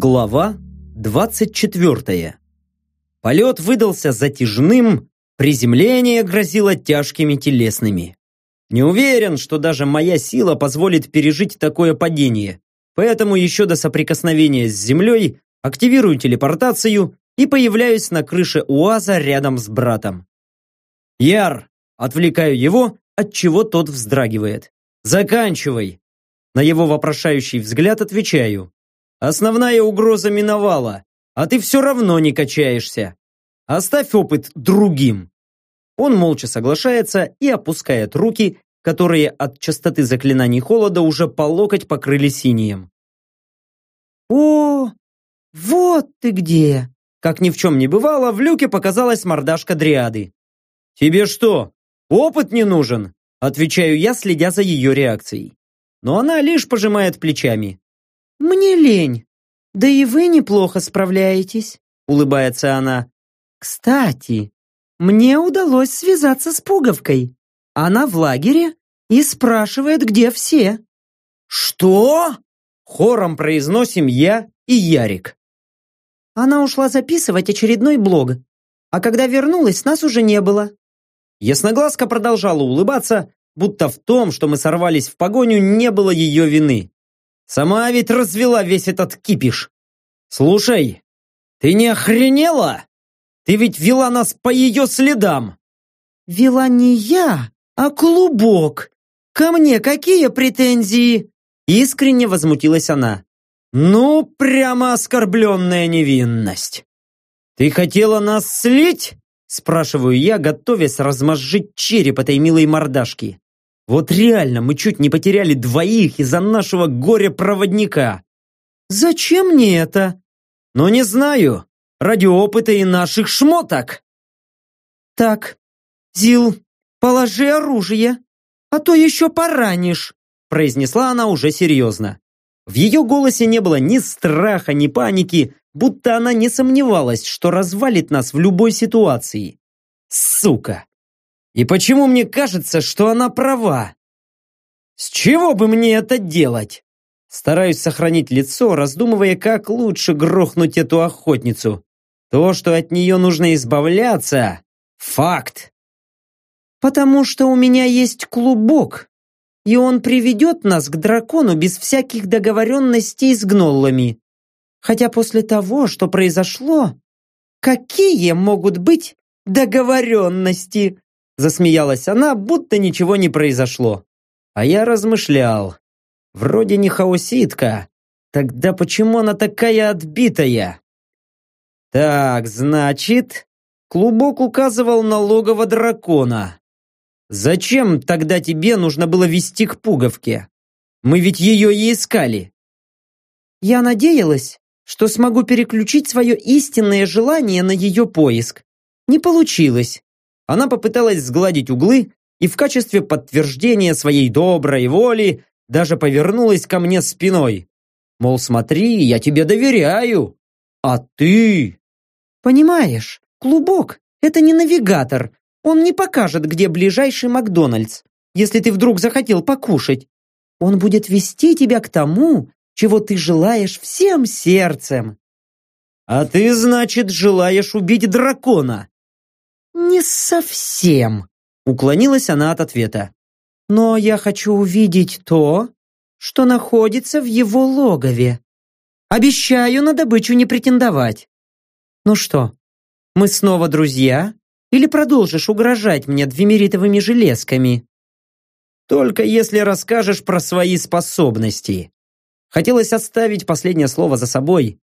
Глава 24. Полет выдался затяжным, приземление грозило тяжкими телесными. Не уверен, что даже моя сила позволит пережить такое падение, поэтому еще до соприкосновения с землей активирую телепортацию и появляюсь на крыше УАЗа рядом с братом. «Яр!» – отвлекаю его, от чего тот вздрагивает. «Заканчивай!» На его вопрошающий взгляд отвечаю. «Основная угроза миновала, а ты все равно не качаешься. Оставь опыт другим». Он молча соглашается и опускает руки, которые от частоты заклинаний холода уже по локоть покрыли синим. «О, вот ты где!» Как ни в чем не бывало, в люке показалась мордашка дриады. «Тебе что, опыт не нужен?» Отвечаю я, следя за ее реакцией. Но она лишь пожимает плечами. «Мне лень. Да и вы неплохо справляетесь», улыбается она. «Кстати, мне удалось связаться с Пуговкой. Она в лагере и спрашивает, где все». «Что?» Хором произносим я и Ярик. Она ушла записывать очередной блог. А когда вернулась, нас уже не было. Ясноглазка продолжала улыбаться, будто в том, что мы сорвались в погоню, не было ее вины. Сама ведь развела весь этот кипиш. Слушай, ты не охренела? Ты ведь вела нас по ее следам. Вела не я, а клубок. Ко мне какие претензии? Искренне возмутилась она. Ну, прямо оскорбленная невинность. Ты хотела нас слить? Спрашиваю я, готовясь размозжить череп этой милой мордашки. Вот реально, мы чуть не потеряли двоих из-за нашего горя-проводника. Зачем мне это? Ну, не знаю. Ради опыта и наших шмоток. Так, Зил, положи оружие, а то еще поранишь, произнесла она уже серьезно. В ее голосе не было ни страха, ни паники, будто она не сомневалась, что развалит нас в любой ситуации. Сука! И почему мне кажется, что она права? С чего бы мне это делать? Стараюсь сохранить лицо, раздумывая, как лучше грохнуть эту охотницу. То, что от нее нужно избавляться – факт. Потому что у меня есть клубок, и он приведет нас к дракону без всяких договоренностей с гноллами. Хотя после того, что произошло, какие могут быть договоренности? Засмеялась она, будто ничего не произошло. А я размышлял. Вроде не хаоситка. Тогда почему она такая отбитая? Так, значит, клубок указывал на логово дракона. Зачем тогда тебе нужно было вести к пуговке? Мы ведь ее и искали. Я надеялась, что смогу переключить свое истинное желание на ее поиск. Не получилось. Она попыталась сгладить углы и в качестве подтверждения своей доброй воли даже повернулась ко мне спиной. Мол, смотри, я тебе доверяю. А ты... Понимаешь, клубок — это не навигатор, он не покажет, где ближайший Макдональдс, если ты вдруг захотел покушать. Он будет вести тебя к тому, чего ты желаешь всем сердцем. А ты, значит, желаешь убить дракона? Не совсем, уклонилась она от ответа. Но я хочу увидеть то, что находится в его логове. Обещаю на добычу не претендовать. Ну что, мы снова друзья? Или продолжишь угрожать мне двемеритовыми железками?» «Только если расскажешь про свои способности». Хотелось оставить последнее слово за собой.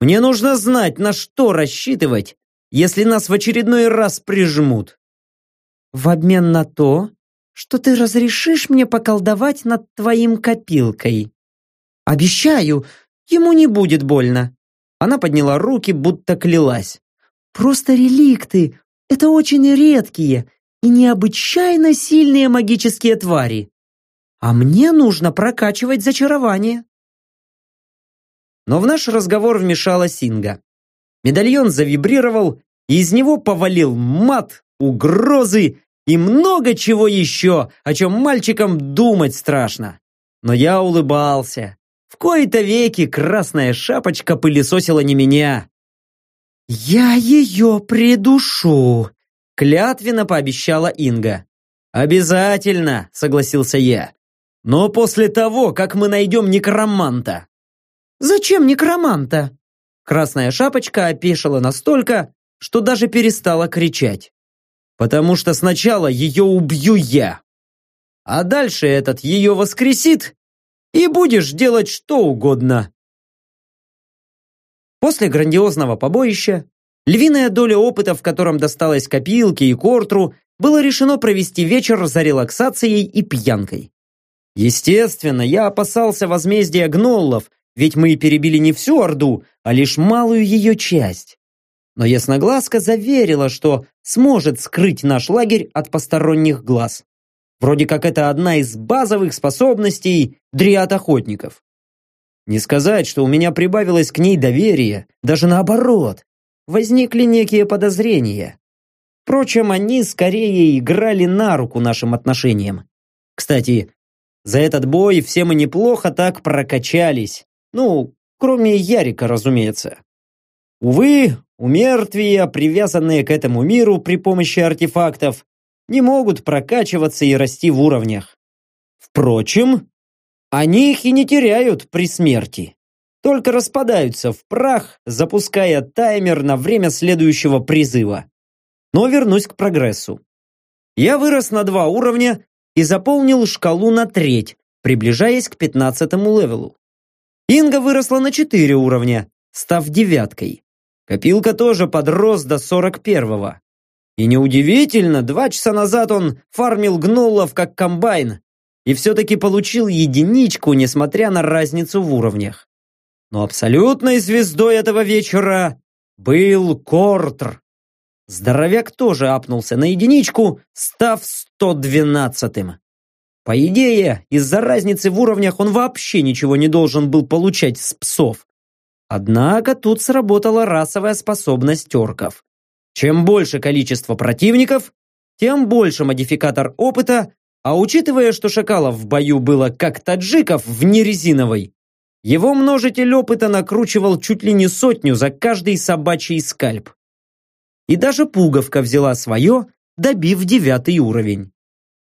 «Мне нужно знать, на что рассчитывать, если нас в очередной раз прижмут». «В обмен на то, что ты разрешишь мне поколдовать над твоим копилкой. Обещаю, ему не будет больно». Она подняла руки, будто клялась. «Просто реликты, это очень редкие и необычайно сильные магические твари. А мне нужно прокачивать зачарование. Но в наш разговор вмешалась Синга. Медальон завибрировал, и из него повалил мат, угрозы и много чего еще, о чем мальчикам думать страшно. Но я улыбался. В кои-то веки красная шапочка пылесосила не меня. «Я ее придушу», — клятвенно пообещала Инга. «Обязательно», — согласился я. «Но после того, как мы найдем некроманта». «Зачем некроманта?» Красная шапочка опешила настолько, что даже перестала кричать. «Потому что сначала ее убью я, а дальше этот ее воскресит, и будешь делать что угодно». После грандиозного побоища, львиная доля опыта, в котором досталось копилке и кортру, было решено провести вечер за релаксацией и пьянкой. Естественно, я опасался возмездия гноллов, ведь мы перебили не всю Орду, а лишь малую ее часть. Но Ясноглазка заверила, что сможет скрыть наш лагерь от посторонних глаз. Вроде как это одна из базовых способностей дриад-охотников. Не сказать, что у меня прибавилось к ней доверие, даже наоборот. Возникли некие подозрения. Впрочем, они скорее играли на руку нашим отношениям. Кстати, за этот бой все мы неплохо так прокачались. Ну, кроме Ярика, разумеется. Увы, умертвия, привязанные к этому миру при помощи артефактов, не могут прокачиваться и расти в уровнях. Впрочем, они их и не теряют при смерти. Только распадаются в прах, запуская таймер на время следующего призыва. Но вернусь к прогрессу. Я вырос на два уровня и заполнил шкалу на треть, приближаясь к пятнадцатому левелу. Инга выросла на четыре уровня, став девяткой. Копилка тоже подрос до сорок первого. И неудивительно, два часа назад он фармил гнолов как комбайн и все-таки получил единичку, несмотря на разницу в уровнях. Но абсолютной звездой этого вечера был Кортр. Здоровяк тоже апнулся на единичку, став 112-м. По идее, из-за разницы в уровнях он вообще ничего не должен был получать с псов. Однако тут сработала расовая способность орков. Чем больше количество противников, тем больше модификатор опыта, а учитывая, что шакалов в бою было как таджиков в нерезиновой, его множитель опыта накручивал чуть ли не сотню за каждый собачий скальп. И даже пуговка взяла свое, добив девятый уровень.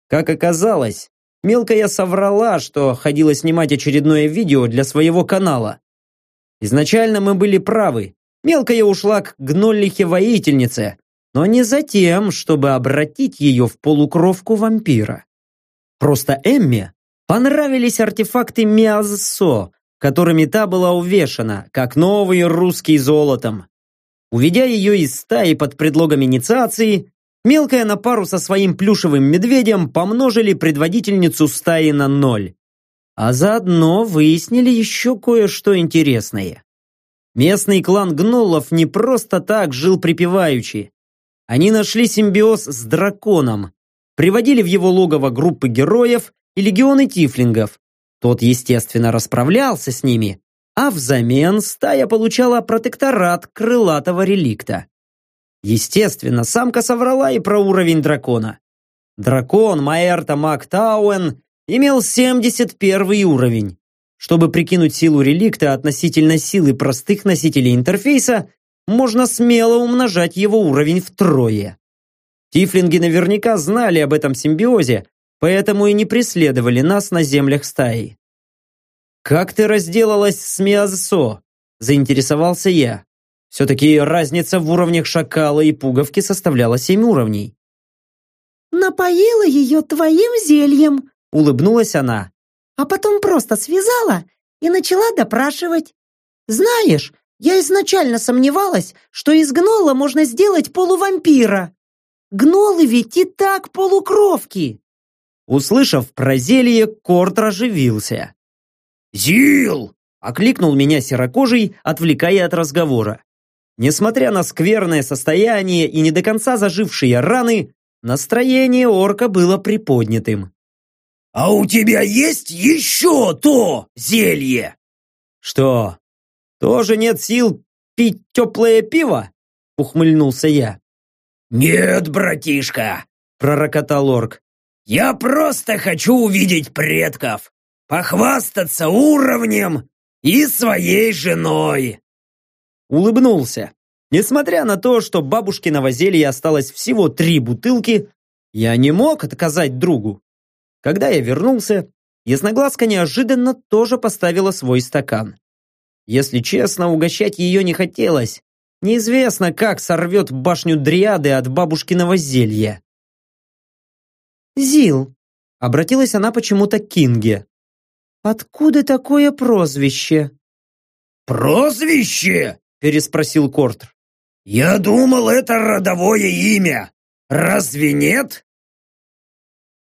Как оказалось, мелкая соврала, что ходила снимать очередное видео для своего канала. Изначально мы были правы. Мелкая ушла к гноллихе-воительнице, но не за тем, чтобы обратить ее в полукровку вампира. Просто Эмме понравились артефакты Миазсо, которыми та была увешана, как новый русский золотом. Уведя ее из стаи под предлогом инициации, мелкая на пару со своим плюшевым медведем помножили предводительницу стаи на ноль. А заодно выяснили еще кое-что интересное. Местный клан гнолов не просто так жил припеваючи. Они нашли симбиоз с драконом, приводили в его логово группы героев и легионы тифлингов. Тот, естественно, расправлялся с ними, а взамен стая получала протекторат крылатого реликта. Естественно, самка соврала и про уровень дракона. Дракон Маэрта Мактауэн имел 71 уровень. Чтобы прикинуть силу реликта относительно силы простых носителей интерфейса, можно смело умножать его уровень втрое. Тифлинги наверняка знали об этом симбиозе, поэтому и не преследовали нас на землях стаи. «Как ты разделалась с Миазсо?» – заинтересовался я. Все-таки разница в уровнях шакала и пуговки составляла семь уровней. «Напоила ее твоим зельем», – улыбнулась она. «А потом просто связала и начала допрашивать. Знаешь, я изначально сомневалась, что из гнола можно сделать полувампира. Гнолы ведь и так полукровки!» Услышав про зелье, Корт оживился. «Зил!» – окликнул меня серокожий, отвлекая от разговора. Несмотря на скверное состояние и не до конца зажившие раны, настроение орка было приподнятым. «А у тебя есть еще то зелье?» «Что, тоже нет сил пить теплое пиво?» – ухмыльнулся я. «Нет, братишка!» – пророкотал орк. «Я просто хочу увидеть предков! похвастаться уровнем и своей женой!» Улыбнулся. Несмотря на то, что бабушкиного зелья осталось всего три бутылки, я не мог отказать другу. Когда я вернулся, Ясноглазка неожиданно тоже поставила свой стакан. Если честно, угощать ее не хотелось. Неизвестно, как сорвет башню Дриады от бабушкиного зелья. «Зил», — обратилась она почему-то к Кинге. «Откуда такое прозвище?» «Прозвище?» — переспросил Кортр. «Я думал, это родовое имя. Разве нет?»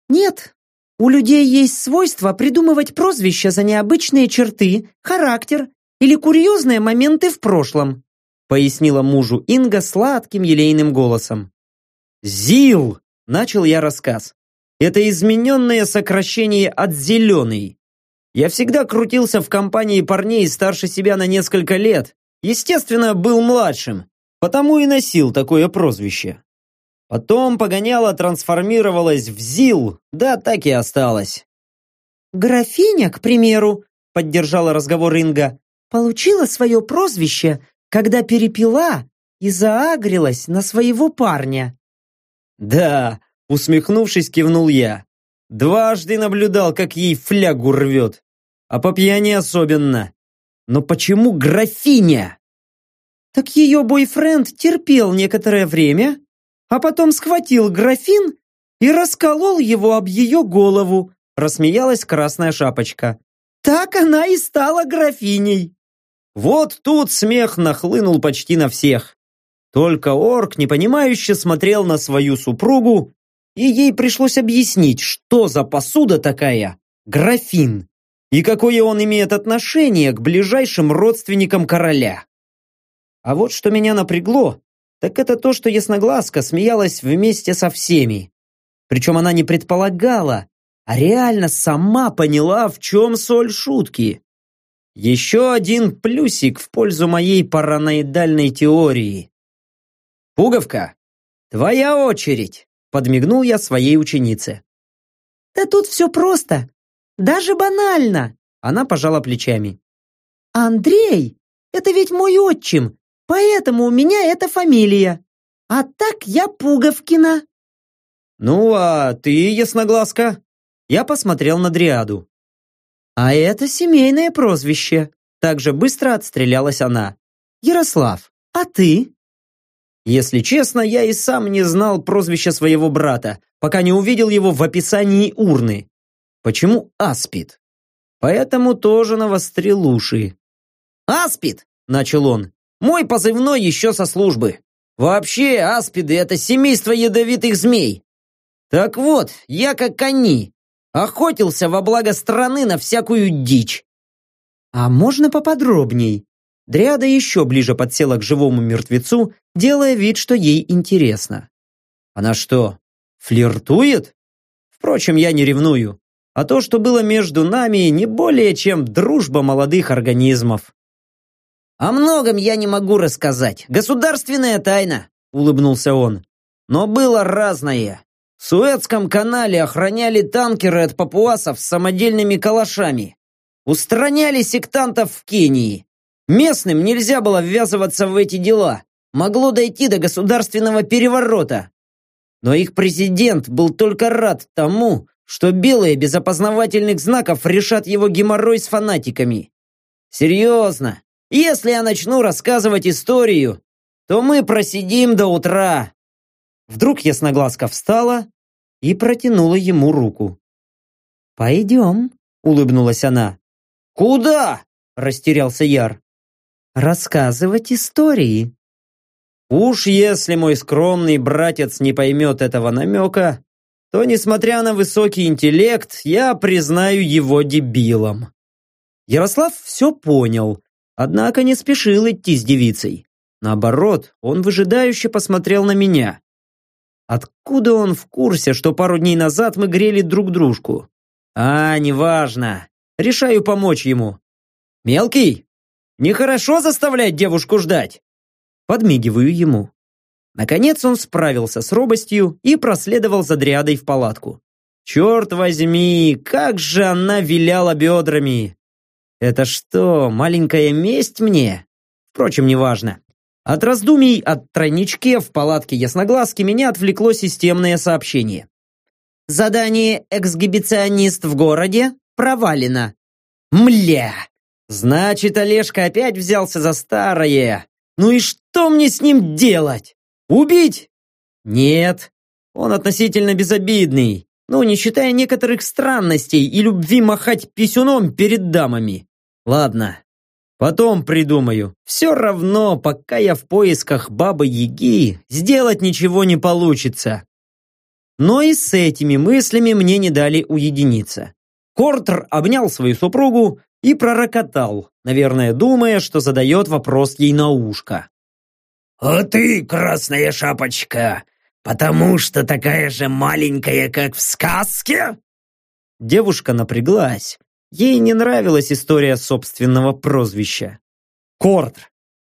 «Нет. У людей есть свойство придумывать прозвища за необычные черты, характер или курьезные моменты в прошлом», пояснила мужу Инга сладким елейным голосом. «Зил!» – начал я рассказ. «Это измененное сокращение от «зеленый». Я всегда крутился в компании парней старше себя на несколько лет. Естественно, был младшим, потому и носил такое прозвище. Потом погоняло трансформировалось в ЗИЛ, да так и осталось. «Графиня, к примеру», — поддержала разговор Инга, получила свое прозвище, когда перепила и заагрилась на своего парня. «Да», — усмехнувшись, кивнул я. Дважды наблюдал, как ей флягу рвет. А по пьяни особенно. Но почему графиня? Так ее бойфренд терпел некоторое время, а потом схватил графин и расколол его об ее голову, рассмеялась красная шапочка. Так она и стала графиней. Вот тут смех нахлынул почти на всех. Только орк непонимающе смотрел на свою супругу, и ей пришлось объяснить, что за посуда такая графин, и какое он имеет отношение к ближайшим родственникам короля. А вот что меня напрягло, так это то, что Ясноглазка смеялась вместе со всеми. Причем она не предполагала, а реально сама поняла, в чем соль шутки. Еще один плюсик в пользу моей параноидальной теории. «Пуговка, твоя очередь!» – подмигнул я своей ученице. «Да тут все просто, даже банально!» – она пожала плечами. «Андрей, это ведь мой отчим, поэтому у меня эта фамилия. А так я Пуговкина». «Ну, а ты, ясноглазка?» Я посмотрел на Дриаду. «А это семейное прозвище», — также быстро отстрелялась она. «Ярослав, а ты?» Если честно, я и сам не знал прозвища своего брата, пока не увидел его в описании урны. Почему Аспид? Поэтому тоже навострил уши. «Аспид!» – начал он. «Мой позывной еще со службы. Вообще, аспиды – это семейство ядовитых змей. Так вот, я как они, Охотился во благо страны на всякую дичь. А можно поподробней? Дриада еще ближе подсела к живому мертвецу, делая вид, что ей интересно. Она что, флиртует? Впрочем, я не ревную. А то, что было между нами, не более чем дружба молодых организмов. «О многом я не могу рассказать. Государственная тайна», — улыбнулся он. «Но было разное. В Суэцком канале охраняли танкеры от папуасов с самодельными калашами. Устраняли сектантов в Кении. Местным нельзя было ввязываться в эти дела. Могло дойти до государственного переворота. Но их президент был только рад тому, что белые без опознавательных знаков решат его геморрой с фанатиками. Серьезно, если я начну рассказывать историю, то мы просидим до утра. Вдруг ясноглазка встала и протянула ему руку. «Пойдем», — улыбнулась она. «Куда?» — растерялся Яр. «Рассказывать истории». Уж если мой скромный братец не поймет этого намека, то, несмотря на высокий интеллект, я признаю его дебилом. Ярослав все понял, однако не спешил идти с девицей. Наоборот, он выжидающе посмотрел на меня. Откуда он в курсе, что пару дней назад мы грели друг дружку? А, неважно. Решаю помочь ему. Мелкий, нехорошо заставлять девушку ждать. Подмигиваю ему. Наконец он справился с робостью и проследовал за дриадой в палатку. Черт возьми, как же она виляла бедрами! Это что, маленькая месть мне? Впрочем, неважно. От раздумий от тройничке в палатке ясноглазки меня отвлекло системное сообщение. Задание «Эксгибиционист в городе» провалено. Мля! Значит, Олежка опять взялся за старое. Ну и что мне с ним делать? Убить? Нет. Он относительно безобидный. Ну, не считая некоторых странностей и любви махать писюном перед дамами. Ладно, Потом придумаю. Все равно, пока я в поисках бабы-яги, сделать ничего не получится. Но и с этими мыслями мне не дали уединиться. Кортер обнял свою супругу и пророкотал, наверное, думая, что задает вопрос ей на ушко. «А ты, красная шапочка, потому что такая же маленькая, как в сказке?» Девушка напряглась, Ей не нравилась история собственного прозвища. «Кортр,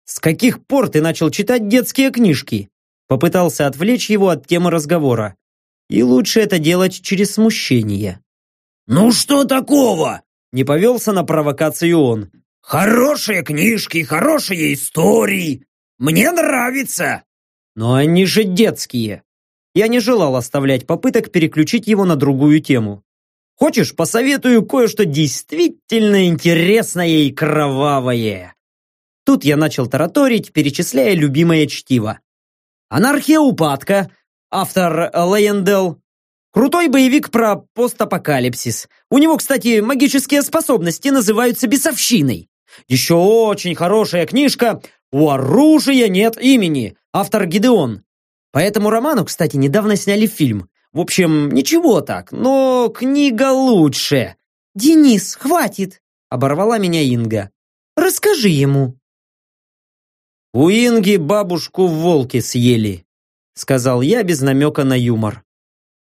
с каких пор ты начал читать детские книжки?» Попытался отвлечь его от темы разговора. И лучше это делать через смущение. «Ну что такого?» Не повелся на провокацию он. «Хорошие книжки, хорошие истории. Мне нравится!» «Но они же детские!» Я не желал оставлять попыток переключить его на другую тему. Хочешь, посоветую кое-что действительно интересное и кровавое?» Тут я начал тараторить, перечисляя любимое чтиво. «Анархия упадка», автор Лейендел. Крутой боевик про постапокалипсис. У него, кстати, магические способности называются бесовщиной. Еще очень хорошая книжка «У оружия нет имени», автор Гидеон. По этому роману, кстати, недавно сняли фильм. В общем, ничего так, но книга лучше. Денис, хватит, оборвала меня Инга. Расскажи ему. У Инги бабушку волки съели, сказал я без намека на юмор.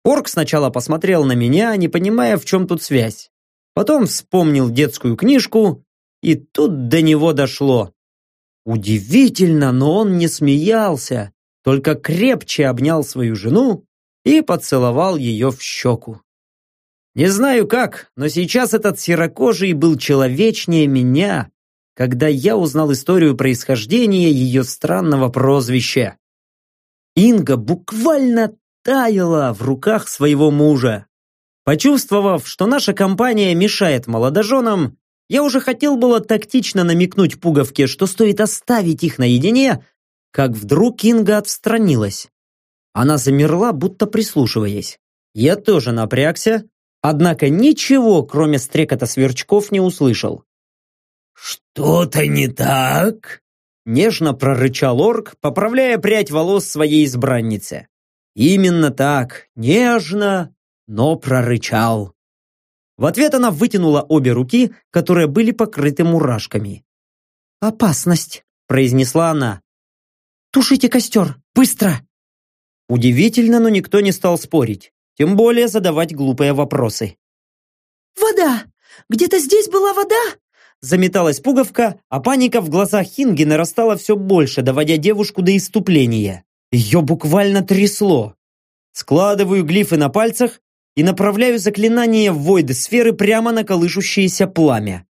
Орк сначала посмотрел на меня, не понимая, в чем тут связь. Потом вспомнил детскую книжку, и тут до него дошло. Удивительно, но он не смеялся, только крепче обнял свою жену и поцеловал ее в щеку. Не знаю как, но сейчас этот серокожий был человечнее меня, когда я узнал историю происхождения ее странного прозвища. Инга буквально таяла в руках своего мужа. Почувствовав, что наша компания мешает молодоженам, я уже хотел было тактично намекнуть пуговке, что стоит оставить их наедине, как вдруг Инга отстранилась. Она замерла, будто прислушиваясь. Я тоже напрягся, однако ничего, кроме стрекота сверчков, не услышал. «Что-то не так?» Нежно прорычал орк, поправляя прядь волос своей избранницы. Именно так, нежно, но прорычал. В ответ она вытянула обе руки, которые были покрыты мурашками. «Опасность», — произнесла она. «Тушите костер, быстро!» Удивительно, но никто не стал спорить, тем более задавать глупые вопросы. «Вода! Где-то здесь была вода?» Заметалась пуговка, а паника в глазах Хинги нарастала все больше, доводя девушку до иступления. Ее буквально трясло. Складываю глифы на пальцах и направляю заклинание войд сферы прямо на колышущееся пламя.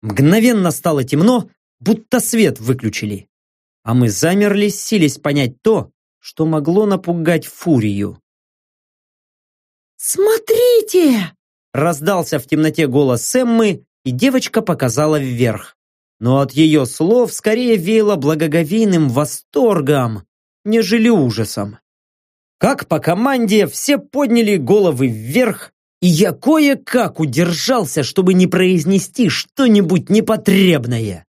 Мгновенно стало темно, будто свет выключили. А мы замерли, сились понять то, что могло напугать фурию. «Смотрите!» Раздался в темноте голос Эммы, и девочка показала вверх. Но от ее слов скорее веяло благоговейным восторгом, нежели ужасом. Как по команде все подняли головы вверх, и я кое-как удержался, чтобы не произнести что-нибудь непотребное.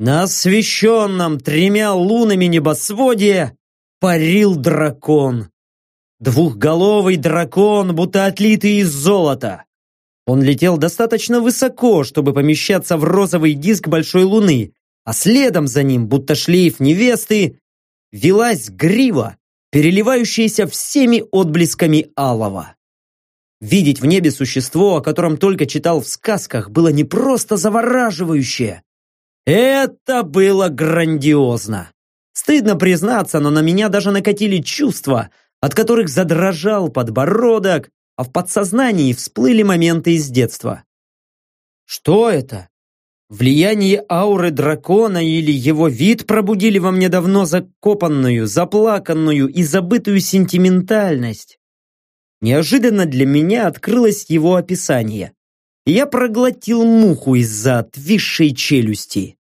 На освещенном тремя лунами небосводе парил дракон. Двухголовый дракон, будто отлитый из золота. Он летел достаточно высоко, чтобы помещаться в розовый диск большой луны, а следом за ним, будто шлейф невесты, велась грива, переливающаяся всеми отблесками алого. Видеть в небе существо, о котором только читал в сказках, было не просто завораживающе. Это было грандиозно. Стыдно признаться, но на меня даже накатили чувства, от которых задрожал подбородок, а в подсознании всплыли моменты из детства. «Что это?» Влияние ауры дракона или его вид пробудили во мне давно закопанную, заплаканную и забытую сентиментальность. Неожиданно для меня открылось его описание. И я проглотил муху из-за отвисшей челюсти.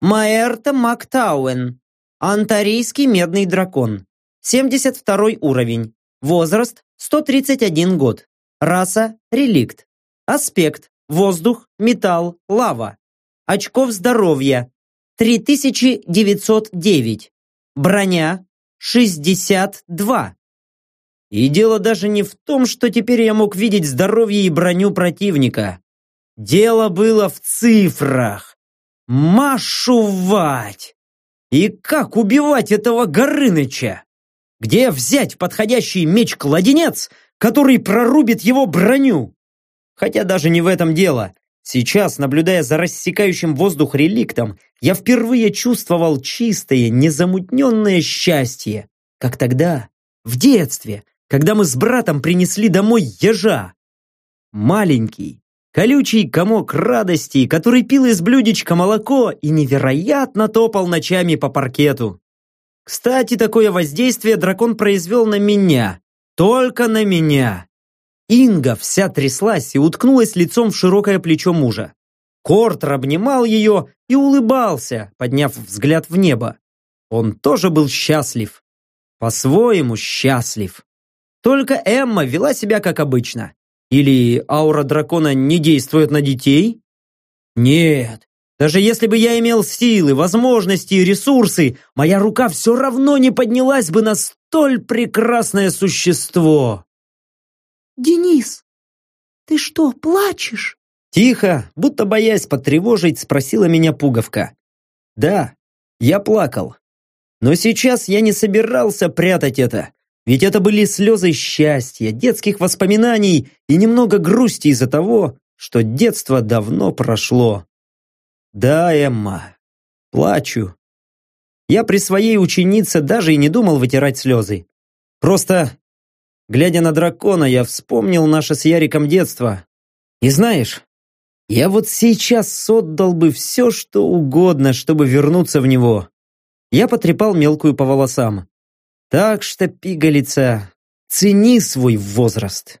Маэрта Мактауэн. Антарийский медный дракон. 72 уровень. Возраст 131 год. Раса – реликт. Аспект – воздух, металл, лава. Очков здоровья – 3909. Броня – 62. И дело даже не в том, что теперь я мог видеть здоровье и броню противника. Дело было в цифрах. Машувать! И как убивать этого Горыныча? Где взять подходящий меч-кладенец, который прорубит его броню? Хотя даже не в этом дело. Сейчас, наблюдая за рассекающим воздух реликтом, я впервые чувствовал чистое, незамутненное счастье. Как тогда, в детстве, когда мы с братом принесли домой ежа. Маленький, колючий комок радости, который пил из блюдечка молоко и невероятно топал ночами по паркету. Кстати, такое воздействие дракон произвел на меня. Только на меня. Инга вся тряслась и уткнулась лицом в широкое плечо мужа. Кортер обнимал ее и улыбался, подняв взгляд в небо. Он тоже был счастлив. По-своему счастлив. Только Эмма вела себя как обычно. Или аура дракона не действует на детей? Нет, даже если бы я имел силы, возможности и ресурсы, моя рука все равно не поднялась бы на столь прекрасное существо. «Денис, ты что, плачешь?» Тихо, будто боясь потревожить, спросила меня пуговка. «Да, я плакал. Но сейчас я не собирался прятать это, ведь это были слезы счастья, детских воспоминаний и немного грусти из-за того, что детство давно прошло. Да, Эмма, плачу. Я при своей ученице даже и не думал вытирать слезы. Просто, глядя на дракона, я вспомнил наше с Яриком детство. И знаешь, я вот сейчас отдал бы все, что угодно, чтобы вернуться в него. Я потрепал мелкую по волосам. Так что, пигалица, цени свой возраст.